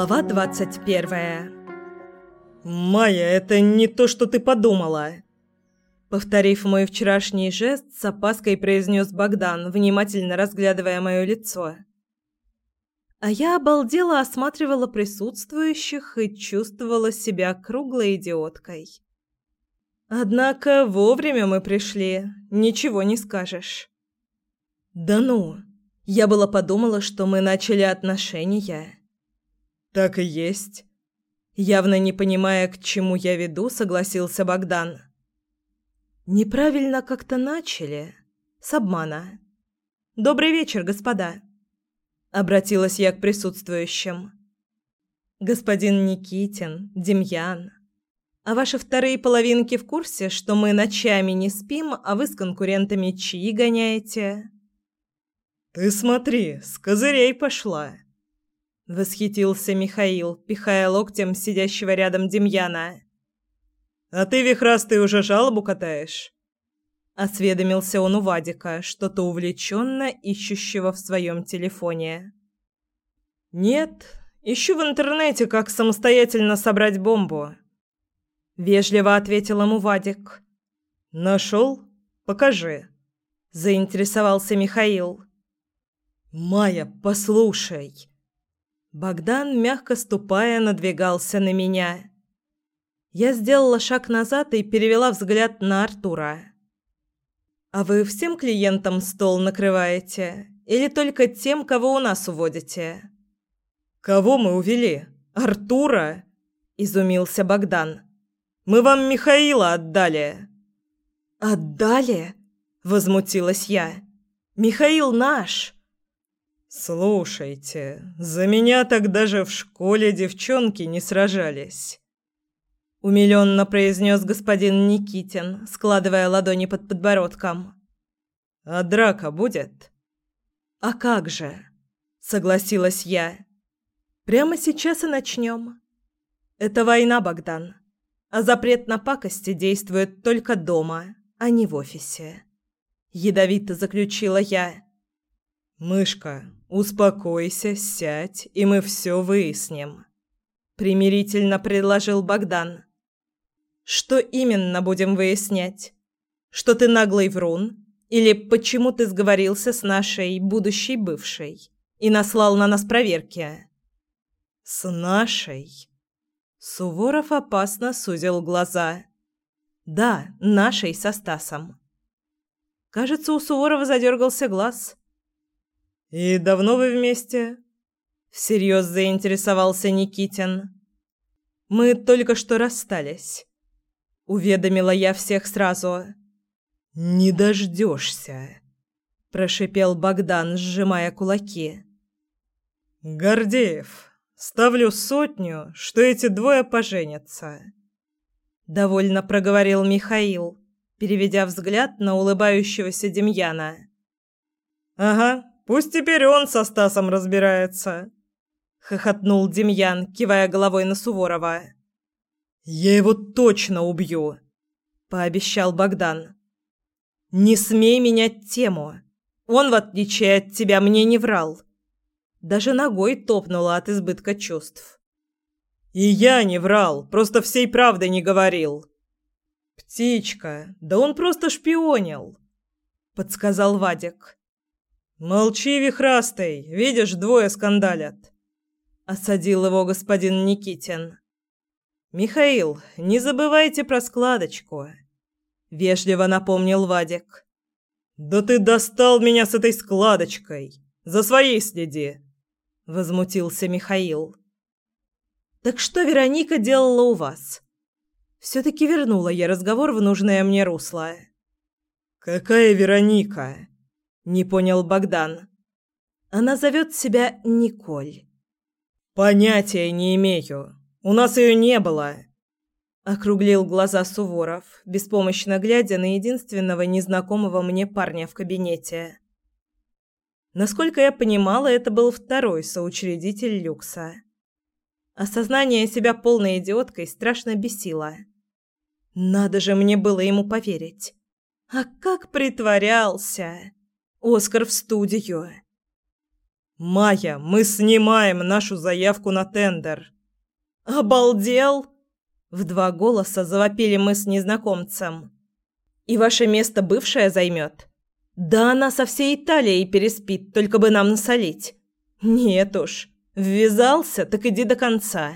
Глава двадцать первая «Майя, это не то, что ты подумала!» Повторив мой вчерашний жест, с опаской произнес Богдан, внимательно разглядывая мое лицо. А я обалдела осматривала присутствующих и чувствовала себя круглой идиоткой. Однако вовремя мы пришли, ничего не скажешь. Да ну, я была подумала, что мы начали отношения. Так и есть. Явно не понимая, к чему я веду, согласился Богдан. Неправильно как-то начали. С обмана. Добрый вечер, господа. Обратилась я к присутствующим. Господин Никитин, Демьян, а ваши вторые половинки в курсе, что мы ночами не спим, а вы с конкурентами чьи гоняете? Ты смотри, с козырей пошла. Восхитился Михаил, пихая локтем сидящего рядом Демьяна. А ты, вихрастый, уже жалобу катаешь? Осведомился он у Вадика, что-то увлеченно ищущего в своем телефоне. «Нет, ищу в интернете, как самостоятельно собрать бомбу», — вежливо ответил ему Вадик. «Нашел? Покажи», — заинтересовался Михаил. «Майя, послушай!» Богдан, мягко ступая, надвигался на меня. Я сделала шаг назад и перевела взгляд на Артура. «А вы всем клиентам стол накрываете? Или только тем, кого у нас уводите?» «Кого мы увели? Артура?» – изумился Богдан. «Мы вам Михаила отдали». «Отдали?» – возмутилась я. «Михаил наш!» «Слушайте, за меня так даже в школе девчонки не сражались», — умилённо произнес господин Никитин, складывая ладони под подбородком. «А драка будет?» «А как же?» — согласилась я. «Прямо сейчас и начнем. Это война, Богдан, а запрет на пакости действует только дома, а не в офисе». Ядовито заключила я. «Мышка, успокойся, сядь, и мы все выясним», — примирительно предложил Богдан. «Что именно будем выяснять? Что ты наглый врун? Или почему ты сговорился с нашей будущей бывшей и наслал на нас проверки?» «С нашей?» Суворов опасно сузил глаза. «Да, нашей со Стасом». Кажется, у Суворова задергался глаз. «И давно вы вместе?» Всерьез заинтересовался Никитин. «Мы только что расстались», — уведомила я всех сразу. «Не дождешься», — прошипел Богдан, сжимая кулаки. «Гордеев, ставлю сотню, что эти двое поженятся», — довольно проговорил Михаил, переведя взгляд на улыбающегося Демьяна. «Ага, Пусть теперь он со Стасом разбирается, хохотнул Демьян, кивая головой на Суворова. Я его точно убью, пообещал Богдан. Не смей менять тему. Он в отличие от тебя мне не врал. Даже ногой топнула от избытка чувств. И я не врал, просто всей правды не говорил. Птичка, да он просто шпионил, подсказал Вадик. «Молчи, вихрастый! Видишь, двое скандалят!» Осадил его господин Никитин. «Михаил, не забывайте про складочку!» Вежливо напомнил Вадик. «Да ты достал меня с этой складочкой! За своей следи!» Возмутился Михаил. «Так что Вероника делала у вас?» Все-таки вернула я разговор в нужное мне русло. «Какая Вероника?» Не понял Богдан. Она зовет себя Николь. Понятия не имею. У нас ее не было. Округлил глаза Суворов, беспомощно глядя на единственного незнакомого мне парня в кабинете. Насколько я понимала, это был второй соучредитель люкса. Осознание себя полной идиоткой страшно бесило. Надо же мне было ему поверить. А как притворялся! Оскар в студию. «Майя, мы снимаем нашу заявку на тендер». «Обалдел!» В два голоса завопили мы с незнакомцем. «И ваше место бывшее займет?» «Да она со всей Италией переспит, только бы нам насолить». «Нет уж, ввязался, так иди до конца».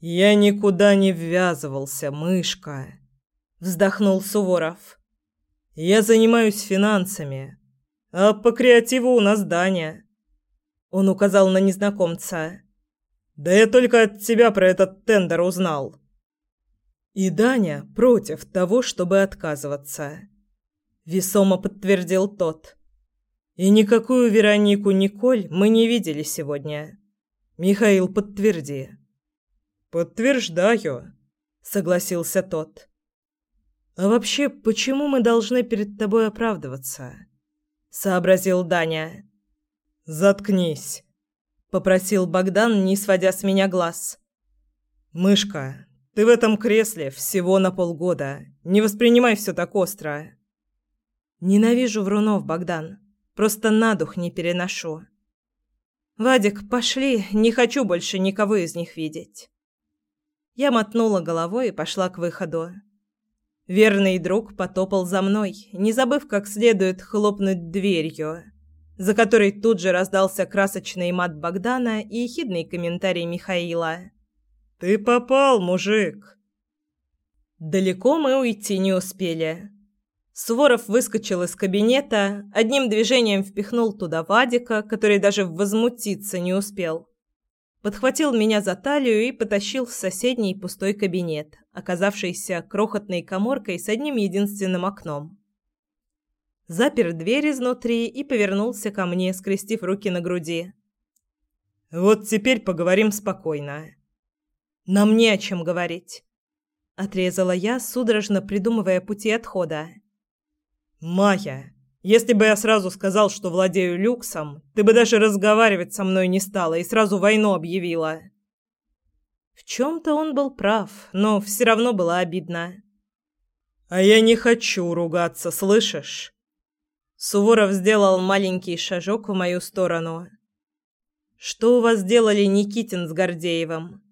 «Я никуда не ввязывался, мышка», — вздохнул Суворов. «Я занимаюсь финансами, а по креативу у нас Даня». Он указал на незнакомца. Да я только от тебя про этот тендер узнал. И Даня против того, чтобы отказываться. Весомо подтвердил тот. И никакую Веронику Николь мы не видели сегодня. Михаил, подтверди. Подтверждаю, согласился тот. А вообще, почему мы должны перед тобой оправдываться? Сообразил Даня. Заткнись, попросил Богдан, не сводя с меня глаз. Мышка, ты в этом кресле всего на полгода. Не воспринимай все так остро. Ненавижу врунов, Богдан. Просто на дух не переношу. Вадик, пошли, не хочу больше никого из них видеть. Я мотнула головой и пошла к выходу. Верный друг потопал за мной, не забыв как следует хлопнуть дверью за которой тут же раздался красочный мат Богдана и ехидный комментарий Михаила. «Ты попал, мужик!» Далеко мы уйти не успели. Суворов выскочил из кабинета, одним движением впихнул туда Вадика, который даже возмутиться не успел. Подхватил меня за талию и потащил в соседний пустой кабинет, оказавшийся крохотной каморкой с одним единственным окном запер дверь изнутри и повернулся ко мне, скрестив руки на груди. «Вот теперь поговорим спокойно». «Нам не о чем говорить», — отрезала я, судорожно придумывая пути отхода. «Майя, если бы я сразу сказал, что владею люксом, ты бы даже разговаривать со мной не стала и сразу войну объявила». В чем-то он был прав, но все равно было обидно. «А я не хочу ругаться, слышишь?» Суворов сделал маленький шажок в мою сторону. Что у вас делали Никитин с Гордеевым?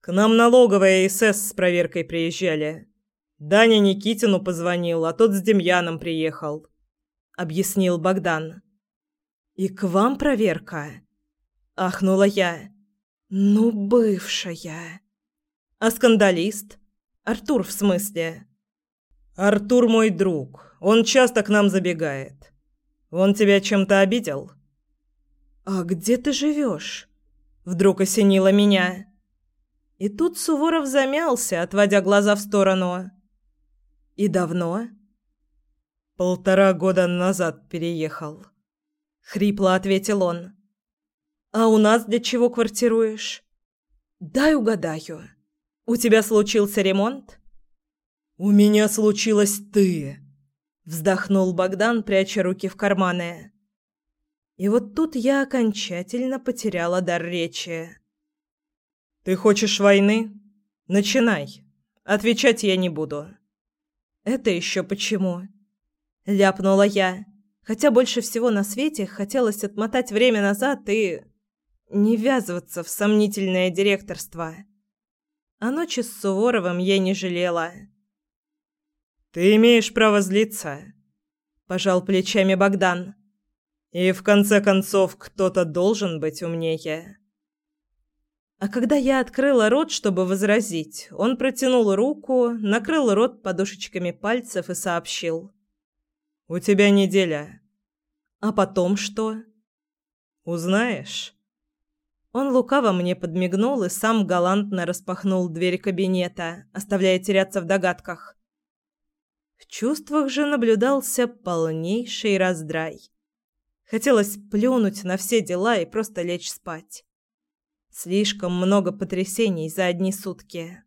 К нам налоговая СС с проверкой приезжали. Даня Никитину позвонил, а тот с Демьяном приехал, объяснил Богдан. И к вам проверка? ахнула я. Ну, бывшая. А скандалист? Артур в смысле? Артур мой друг. Он часто к нам забегает. Он тебя чем-то обидел? А где ты живешь? Вдруг осенило меня. И тут Суворов замялся, отводя глаза в сторону. И давно? Полтора года назад переехал. Хрипло ответил он. А у нас для чего квартируешь? Дай угадаю. У тебя случился ремонт? У меня случилась ты. Вздохнул Богдан, пряча руки в карманы. И вот тут я окончательно потеряла дар речи. «Ты хочешь войны? Начинай. Отвечать я не буду». «Это еще почему?» Ляпнула я, хотя больше всего на свете хотелось отмотать время назад и... не ввязываться в сомнительное директорство. А ночи с Суворовым я не жалела. Ты имеешь право злиться, пожал плечами Богдан. И в конце концов, кто-то должен быть умнее. А когда я открыла рот, чтобы возразить, он протянул руку, накрыл рот подушечками пальцев и сообщил: "У тебя неделя. А потом что? Узнаешь?" Он лукаво мне подмигнул и сам галантно распахнул дверь кабинета, оставляя теряться в догадках. В чувствах же наблюдался полнейший раздрай. Хотелось плюнуть на все дела и просто лечь спать. Слишком много потрясений за одни сутки.